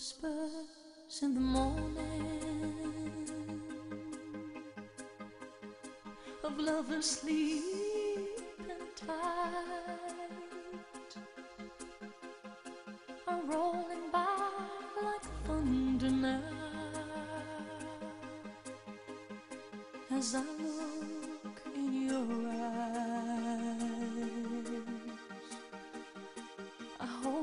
whispers in the morning of lovers sleeping tight are rolling by like thunder now as I look.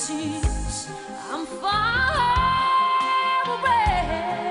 seas. I'm far away.